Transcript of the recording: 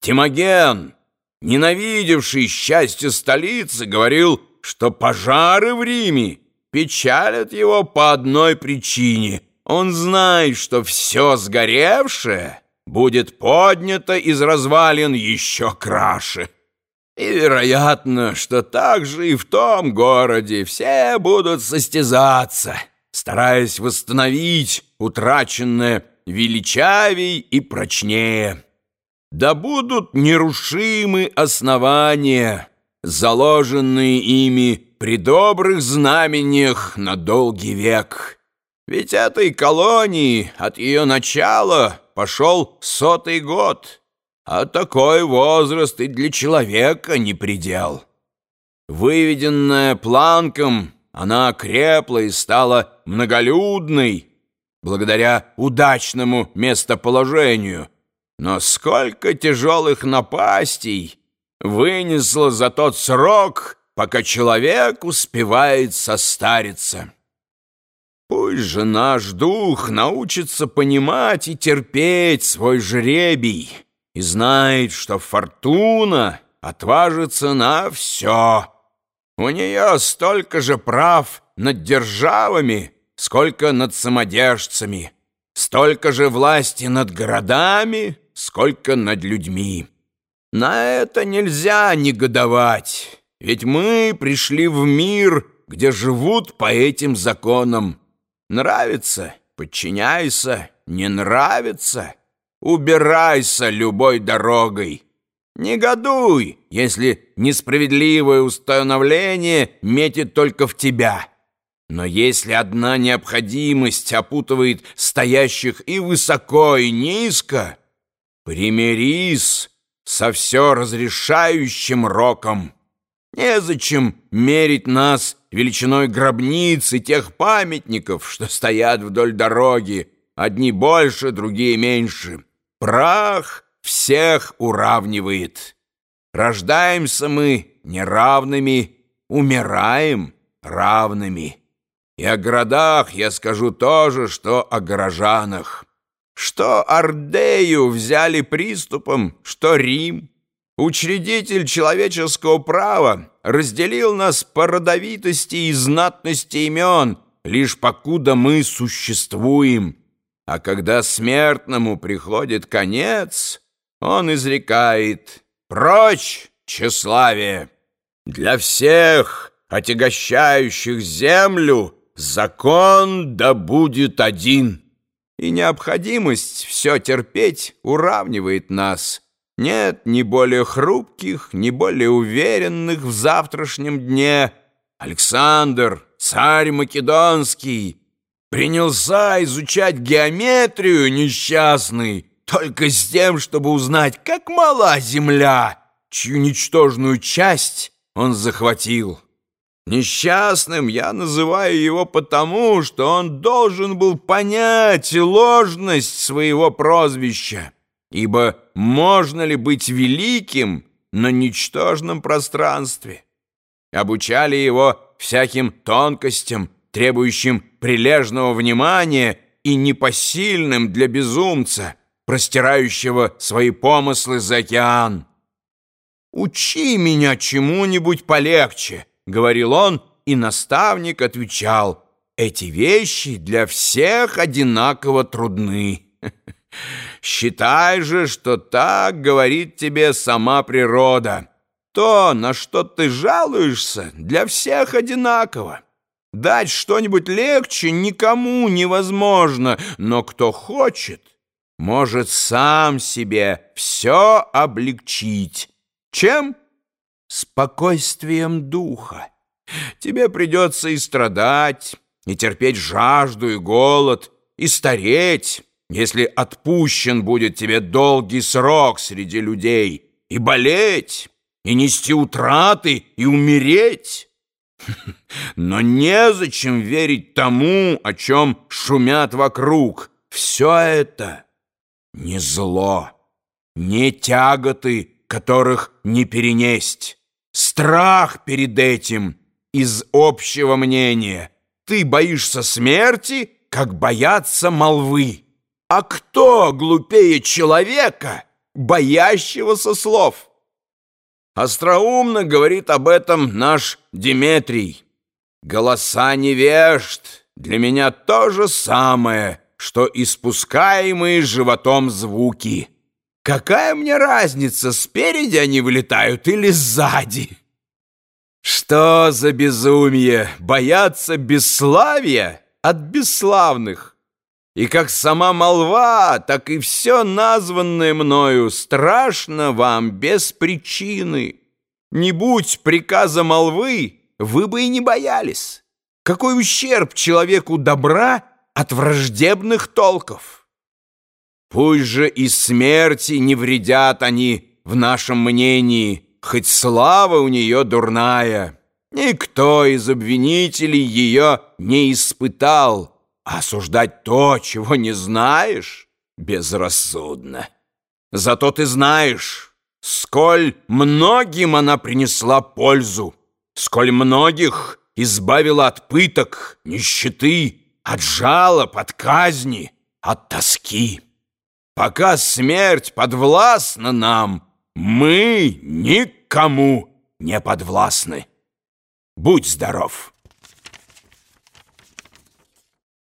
Тимоген, ненавидевший счастье столицы, говорил, что пожары в Риме печалят его по одной причине. Он знает, что все сгоревшее будет поднято из развалин еще краше. И вероятно, что также и в том городе все будут состязаться, стараясь восстановить утраченное величавей и прочнее. Да будут нерушимы основания, заложенные ими при добрых знамениях на долгий век. Ведь этой колонии от ее начала пошел сотый год, а такой возраст и для человека не предел. Выведенная планком, она крепла и стала многолюдной, благодаря удачному местоположению. Но сколько тяжелых напастей вынесло за тот срок, пока человек успевает состариться. Пусть же наш дух научится понимать и терпеть свой жребий и знает, что фортуна отважится на все. У нее столько же прав над державами, сколько над самодержцами, столько же власти над городами, сколько над людьми. На это нельзя негодовать, ведь мы пришли в мир, где живут по этим законам. Нравится — подчиняйся, не нравится — убирайся любой дорогой. Негодуй, если несправедливое установление метит только в тебя». Но если одна необходимость опутывает стоящих и высоко, и низко, примирись со все разрешающим роком. Незачем мерить нас величиной гробницы тех памятников, что стоят вдоль дороги, одни больше, другие меньше. Прах всех уравнивает. Рождаемся мы неравными, умираем равными. И о городах я скажу то же, что о горожанах. Что Ордею взяли приступом, что Рим. Учредитель человеческого права разделил нас по родовитости и знатности имен, лишь покуда мы существуем. А когда смертному приходит конец, он изрекает «Прочь, тщеславие! Для всех, отягощающих землю, Закон да будет один, и необходимость все терпеть уравнивает нас. Нет ни более хрупких, ни более уверенных в завтрашнем дне. Александр, царь Македонский, принялся изучать геометрию несчастный, только с тем, чтобы узнать, как мала земля, чью ничтожную часть он захватил. Несчастным я называю его потому, что он должен был понять ложность своего прозвища, ибо можно ли быть великим на ничтожном пространстве? Обучали его всяким тонкостям, требующим прилежного внимания и непосильным для безумца, простирающего свои помыслы за океан. «Учи меня чему-нибудь полегче», говорил он, и наставник отвечал, «Эти вещи для всех одинаково трудны. Считай же, что так говорит тебе сама природа. То, на что ты жалуешься, для всех одинаково. Дать что-нибудь легче никому невозможно, но кто хочет, может сам себе все облегчить. Чем? Спокойствием духа. Тебе придется и страдать, и терпеть жажду и голод, и стареть, если отпущен будет тебе долгий срок среди людей, и болеть, и нести утраты, и умереть. Но незачем верить тому, о чем шумят вокруг. Все это не зло, не тяготы, которых не перенесть. Страх перед этим из общего мнения. Ты боишься смерти, как боятся молвы. А кто глупее человека боящегося слов. Остроумно говорит об этом наш Диметрий. Голоса невежд для меня то же самое, что испускаемые животом звуки. Какая мне разница, спереди они вылетают или сзади? Что за безумие бояться бесславия от бесславных? И как сама молва, так и все названное мною страшно вам без причины. Не будь приказа молвы, вы бы и не боялись. Какой ущерб человеку добра от враждебных толков? Пусть же и смерти не вредят они в нашем мнении, хоть слава у нее дурная. Никто из обвинителей ее не испытал, осуждать то, чего не знаешь, безрассудно. Зато ты знаешь, сколь многим она принесла пользу, сколь многих избавила от пыток, нищеты, от жалоб, от казни, от тоски. Пока смерть подвластна нам, мы никому не подвластны. Будь здоров!